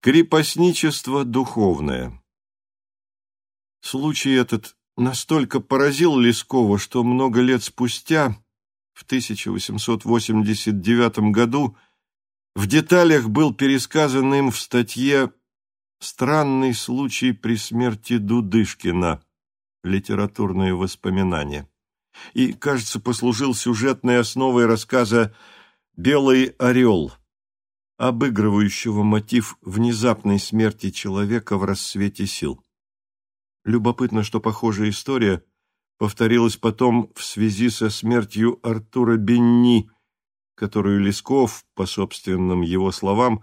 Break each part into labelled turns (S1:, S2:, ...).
S1: Крепостничество духовное. Случай этот настолько поразил Лескова, что много лет спустя, в 1889 году, в деталях был пересказан им в статье «Странный случай при смерти Дудышкина. Литературные воспоминания» и, кажется, послужил сюжетной основой рассказа «Белый орел», обыгрывающего мотив внезапной смерти человека в рассвете сил. Любопытно, что похожая история повторилась потом в связи со смертью Артура Бенни, которую Лесков, по собственным его словам,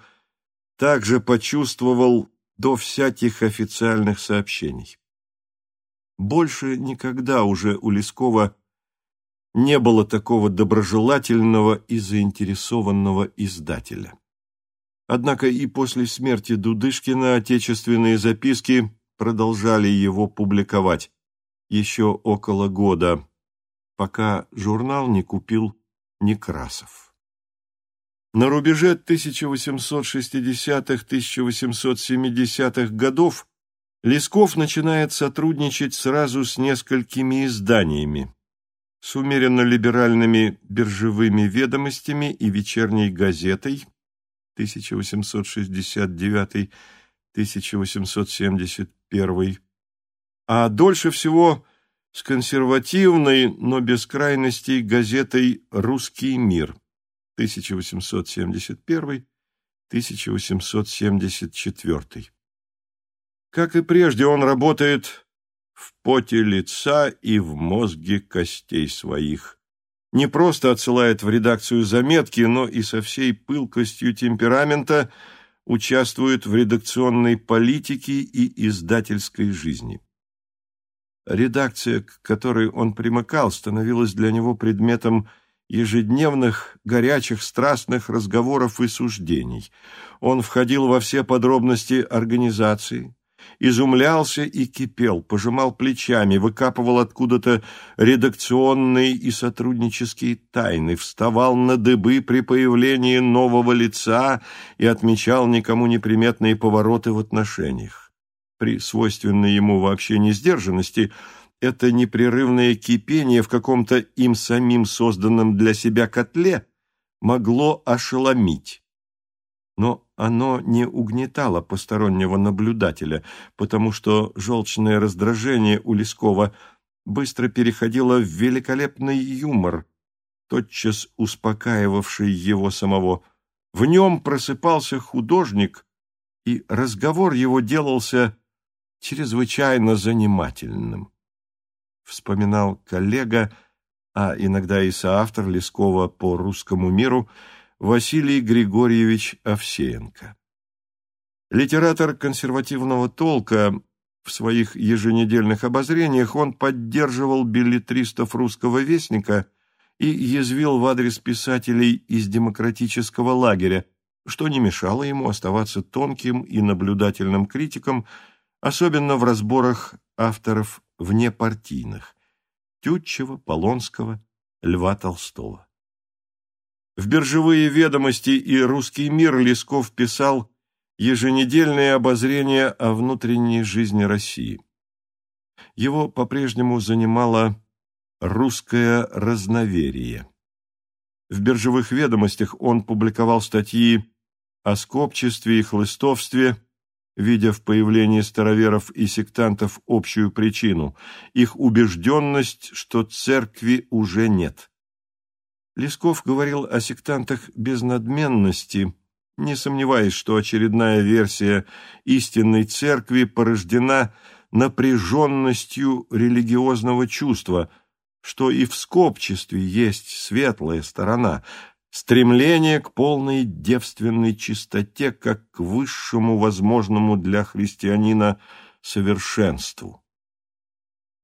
S1: также почувствовал до всяких официальных сообщений. Больше никогда уже у Лескова не было такого доброжелательного и заинтересованного издателя. Однако и после смерти Дудышкина отечественные записки продолжали его публиковать еще около года, пока журнал не купил Некрасов. На рубеже 1860-1870-х годов Лесков начинает сотрудничать сразу с несколькими изданиями, с умеренно-либеральными биржевыми ведомостями и вечерней газетой 1869-1871, а дольше всего с консервативной, но без крайностей газетой «Русский мир» 1871-1874. Как и прежде, он работает в поте лица и в мозге костей своих. Не просто отсылает в редакцию заметки, но и со всей пылкостью темперамента участвует в редакционной политике и издательской жизни. Редакция, к которой он примыкал, становилась для него предметом ежедневных, горячих, страстных разговоров и суждений. Он входил во все подробности организации, изумлялся и кипел, пожимал плечами, выкапывал откуда-то редакционные и сотруднические тайны, вставал на дыбы при появлении нового лица и отмечал никому неприметные повороты в отношениях. При свойственной ему вообще несдержанности это непрерывное кипение в каком-то им самим созданном для себя котле могло ошеломить. Но оно не угнетало постороннего наблюдателя, потому что желчное раздражение у Лескова быстро переходило в великолепный юмор, тотчас успокаивавший его самого. В нем просыпался художник, и разговор его делался чрезвычайно занимательным. Вспоминал коллега, а иногда и соавтор Лескова по «Русскому миру» Василий Григорьевич Овсеенко. Литератор консервативного толка в своих еженедельных обозрениях он поддерживал билетристов русского вестника и язвил в адрес писателей из демократического лагеря, что не мешало ему оставаться тонким и наблюдательным критиком, особенно в разборах авторов внепартийных – Тютчева, Полонского, Льва Толстого. В «Биржевые ведомости» и «Русский мир» Лесков писал еженедельные обозрения о внутренней жизни России. Его по-прежнему занимало русское разноверие. В «Биржевых ведомостях» он публиковал статьи о скопчестве и хлыстовстве, видя в появлении староверов и сектантов общую причину – их убежденность, что церкви уже нет. Лесков говорил о сектантах без надменности, не сомневаясь, что очередная версия истинной церкви порождена напряженностью религиозного чувства, что и в скопчестве есть светлая сторона, стремление к полной девственной чистоте как к высшему возможному для христианина совершенству.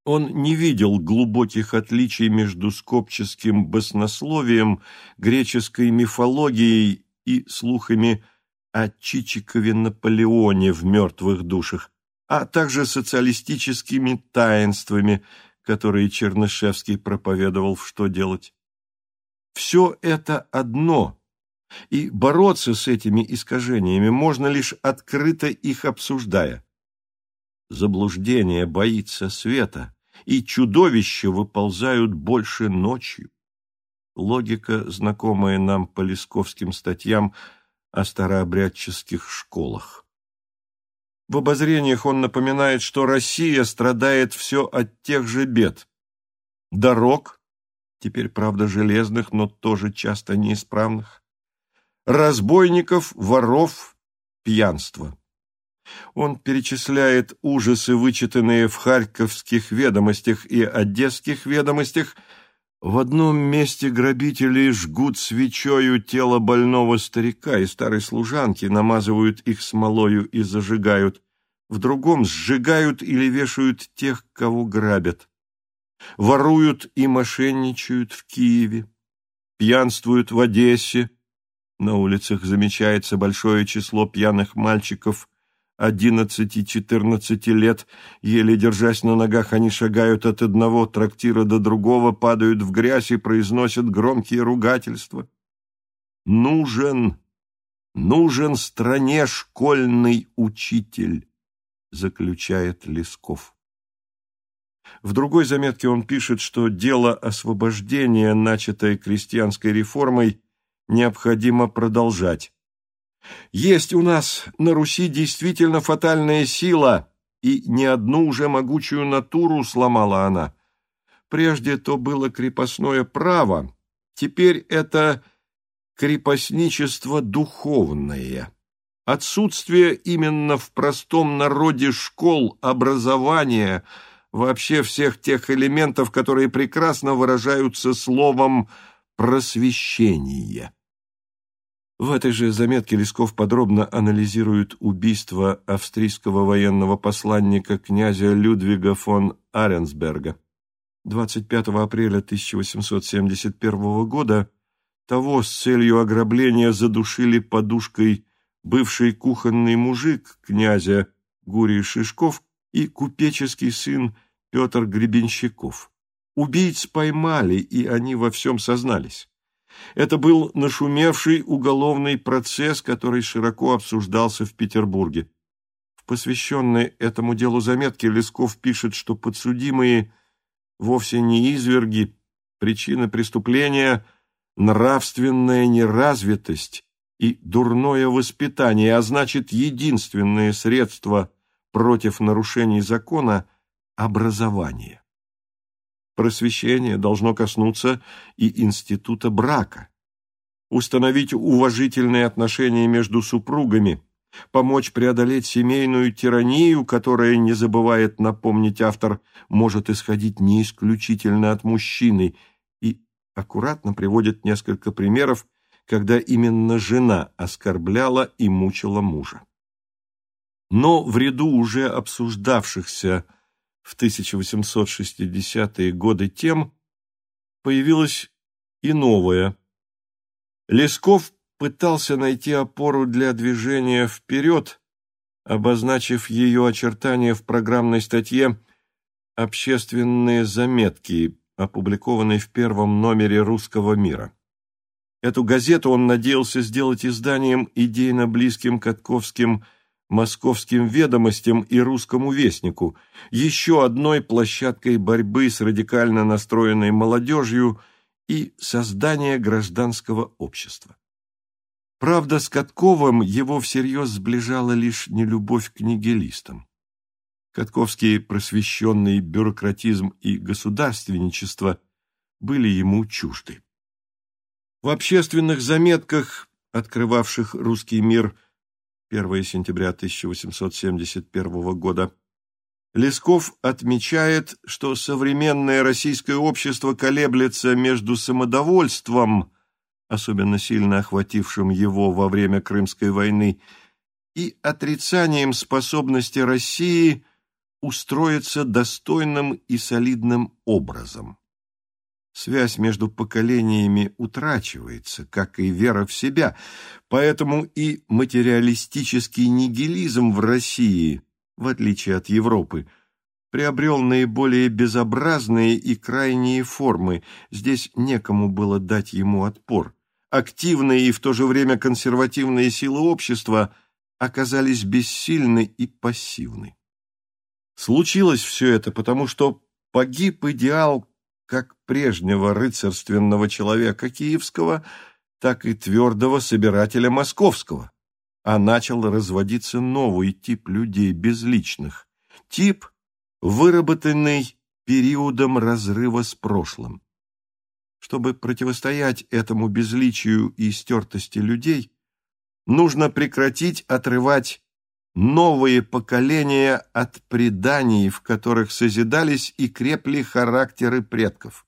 S1: Он не видел глубоких отличий между скопческим баснословием, греческой мифологией и слухами о Чичикове Наполеоне в «Мертвых душах», а также социалистическими таинствами, которые Чернышевский проповедовал в «Что делать?». Все это одно, И бороться с этими искажениями можно лишь открыто их обсуждая. Заблуждение боится света, и чудовища выползают больше ночью. Логика, знакомая нам по лесковским статьям о старообрядческих школах. В обозрениях он напоминает, что Россия страдает все от тех же бед. Дорог, теперь, правда, железных, но тоже часто неисправных, разбойников, воров, пьянства. Он перечисляет ужасы, вычитанные в харьковских ведомостях и одесских ведомостях. В одном месте грабители жгут свечою тело больного старика и старой служанки, намазывают их смолою и зажигают. В другом сжигают или вешают тех, кого грабят. Воруют и мошенничают в Киеве. Пьянствуют в Одессе. На улицах замечается большое число пьяных мальчиков – одиннадцати-четырнадцати лет, еле держась на ногах, они шагают от одного трактира до другого, падают в грязь и произносят громкие ругательства. «Нужен, нужен стране школьный учитель», — заключает Лесков. В другой заметке он пишет, что дело освобождения, начатое крестьянской реформой, необходимо продолжать. Есть у нас на Руси действительно фатальная сила, и не одну уже могучую натуру сломала она. Прежде то было крепостное право, теперь это крепостничество духовное. Отсутствие именно в простом народе школ, образования, вообще всех тех элементов, которые прекрасно выражаются словом «просвещение». В этой же заметке Лесков подробно анализирует убийство австрийского военного посланника князя Людвига фон Аренсберга. 25 апреля 1871 года того с целью ограбления задушили подушкой бывший кухонный мужик князя Гурий Шишков и купеческий сын Петр Гребенщиков. Убийц поймали, и они во всем сознались. Это был нашумевший уголовный процесс, который широко обсуждался в Петербурге. В посвященной этому делу заметке Лесков пишет, что подсудимые вовсе не изверги, причина преступления – нравственная неразвитость и дурное воспитание, а значит, единственное средство против нарушений закона – образование. Просвещение должно коснуться и института брака, установить уважительные отношения между супругами, помочь преодолеть семейную тиранию, которая, не забывает напомнить автор, может исходить не исключительно от мужчины, и аккуратно приводит несколько примеров, когда именно жена оскорбляла и мучила мужа. Но в ряду уже обсуждавшихся в 1860-е годы тем, появилось и новое. Лесков пытался найти опору для движения вперед, обозначив ее очертания в программной статье «Общественные заметки», опубликованной в первом номере «Русского мира». Эту газету он надеялся сделать изданием идейно близким Катковским московским ведомостям и русскому вестнику, еще одной площадкой борьбы с радикально настроенной молодежью и создания гражданского общества. Правда, с Катковым его всерьез сближала лишь нелюбовь к нигилистам. Катковский просвещенный бюрократизм и государственничество были ему чужды. В общественных заметках, открывавших русский мир, 1 сентября 1871 года, Лесков отмечает, что современное российское общество колеблется между самодовольством, особенно сильно охватившим его во время Крымской войны, и отрицанием способности России устроиться достойным и солидным образом. Связь между поколениями утрачивается, как и вера в себя, поэтому и материалистический нигилизм в России, в отличие от Европы, приобрел наиболее безобразные и крайние формы, здесь некому было дать ему отпор, активные и в то же время консервативные силы общества оказались бессильны и пассивны. Случилось все это потому, что погиб идеал как прежнего рыцарственного человека киевского, так и твердого собирателя московского, а начал разводиться новый тип людей безличных, тип, выработанный периодом разрыва с прошлым. Чтобы противостоять этому безличию и стертости людей, нужно прекратить отрывать новые поколения от преданий, в которых созидались и крепли характеры предков.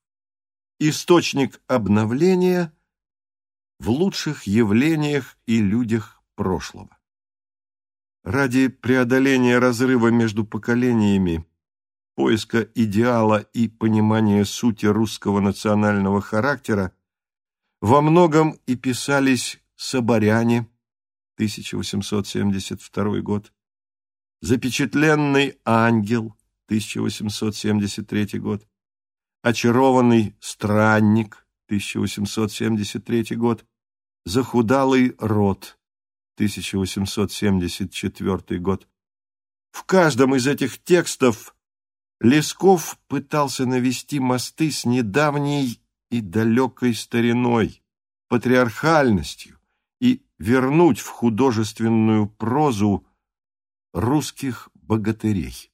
S1: Источник обновления в лучших явлениях и людях прошлого. Ради преодоления разрыва между поколениями, поиска идеала и понимания сути русского национального характера во многом и писались соборяне, 1872 год, «Запечатленный ангел», 1873 год, «Очарованный странник», 1873 год, «Захудалый род», 1874 год. В каждом из этих текстов Лесков пытался навести мосты с недавней и далекой стариной, патриархальностью, вернуть в художественную прозу русских богатырей.